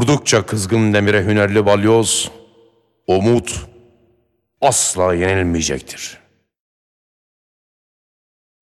Vurdukça kızgın demire hünerli balyoz, umut asla yenilmeyecektir.